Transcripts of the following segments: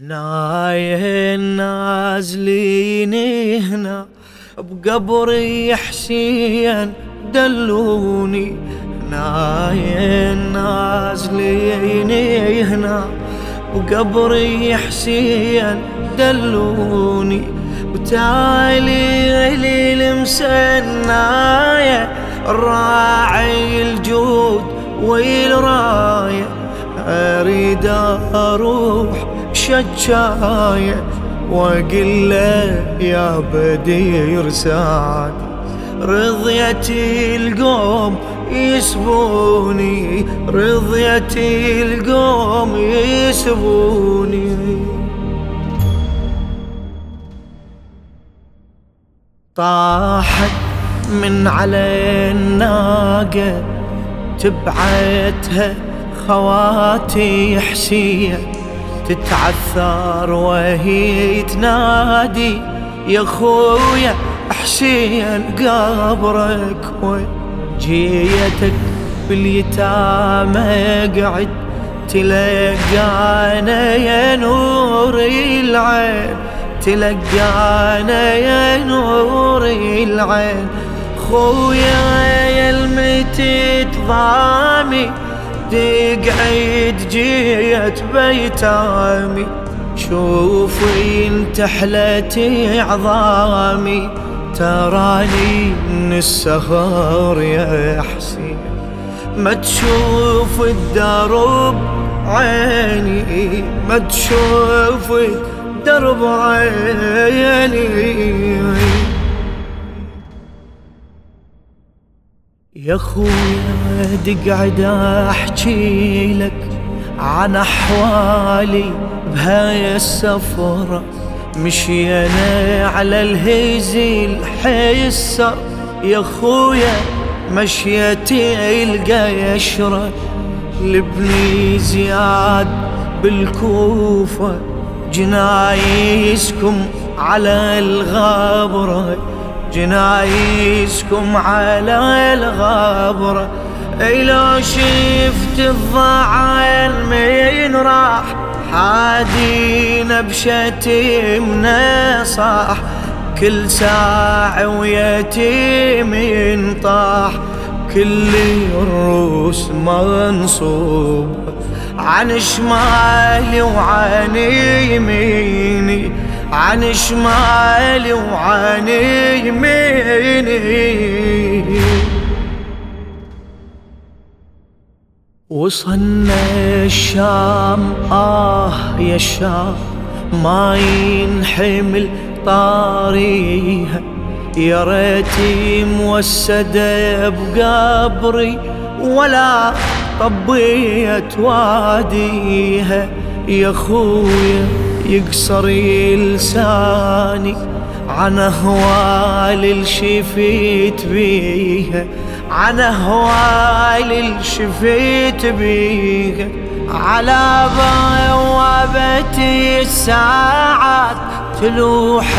هنا نازلين هنا بقبري حسين دلوني. هنا نازلين هنا بقبري حسين دلوني. وتالي لي المسناية الراعي الجود والراية أريد أروح شجاية وأقول له يا بدير سعد رضيتي القوم يسبوني رضيتي القوم يسبوني. طاحت من على الناقة تبعتها خواتي حسية. تتعثر وهي تنادي يا خويا حسين قبرك وين جيتك باليتامى. قعد تلقانا يا نور العين تلقانا يا نور العين. خويا يا المتت ضامي تقعد جيت بيتامي. شوفي انت حلتي عظامي. تراني من السهر يا حسين. ما تشوف الدرب عيني ما تشوف الدرب عيني. يا خويا تقعد أحكي لك عن أحوالي بهاي السفرة مشينا على الهيزي الحيسر. يا خويا مشيتي القيشرة لبني زياد بالكوفة جنايسكم على الغابرة. جنايسكم على الغابرة إي لو شفت الضعاين من راح حادينا بشتمنا صاح كل ساعة ويتيم طاح كل الروس منصوب. عن شمالي وعن يميني عن شمالي وعن يميني. وصلنا الشام آه يا الشام ما ينحمل طاريها. يا ريتي موسدة بقبري ولا طبيت واديها. يا خويا يقصر لساني عن أهوال الشفيت بيها عن أهوال الشفيت بيها. على بوابتي الساعات تلوح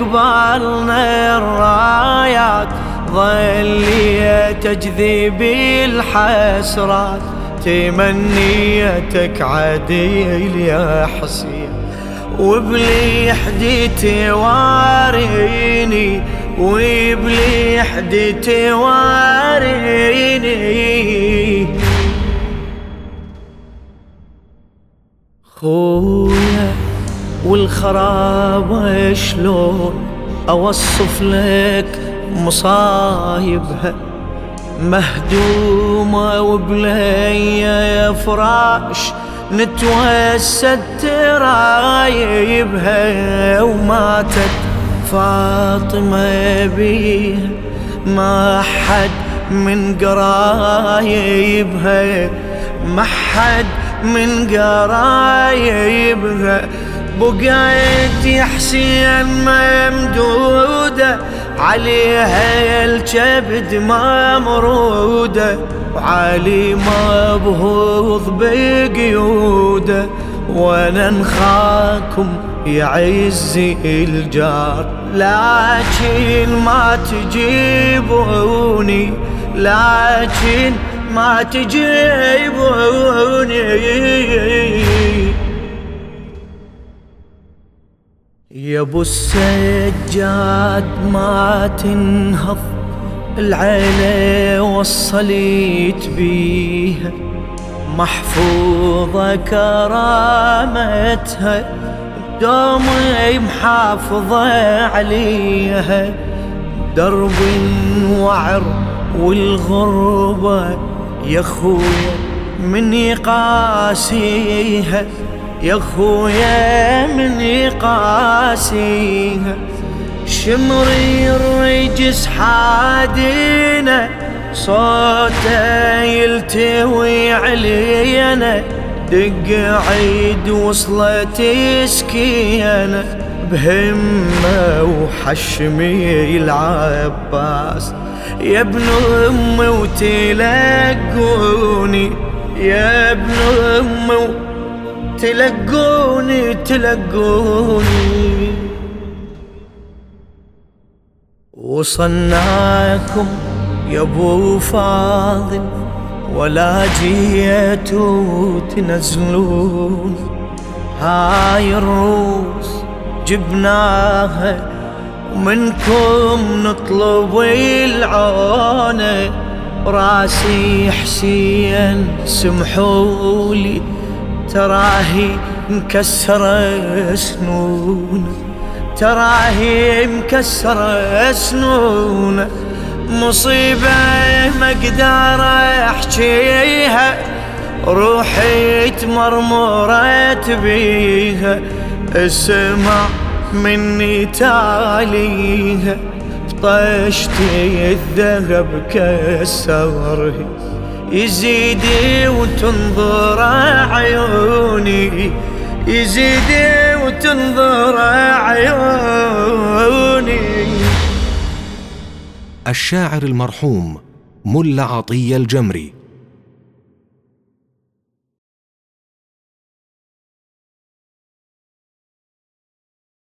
قبالنا الرايات ظلي تجذيب الحسرات تمنيتك عديل يا حسين. وبلي حدي واريني وبلي حدي واريني. خويا والخراب شلون أوصف لك مصايبها؟ مهدومة وبلي فراش نتوسد ترايبها وماتت فاطمة بيها ما حد من قرايبها ما حد من قرايبها بقيت يا حسين ممدودة عليها الكبد ممرودة وعلي مبهوض بقيوده. وأنا نخاكم يعزي الجار لكن ما تجيبوني لكن ما تجيبوني. يا ابو السجاد ما تنهض العيلة وصليت بيها. محفوظة كرامتها دومي محافظة عليها. درب وعر والغربة يا خويا من يقاسيها يا خويا من يقاسيها شمري الرجس حادينا صوته يلتوي علينا دق عيد وصلت سكينة بهمة وحشمي العباس. يا ابن أمي وتلقوني يا ابن أمي تلقوني تلقوني. وصلناكم يا أبو فاضل ولا جيتوا تنزلون هاي الروس جبناها ومنكم نطلب العونة راسي حسين سمحولي تراهي مكسرة سنون تراهي مكسرة سنون. مصيبة ما أقدر أحكيها روحي تمرمرت بيها اسمع مني تاليها طشتي الذهب كسره يزيدي وتنظر عيوني يزيدي وتنظر عيوني. الشاعر المرحوم ملا عطية الجمري.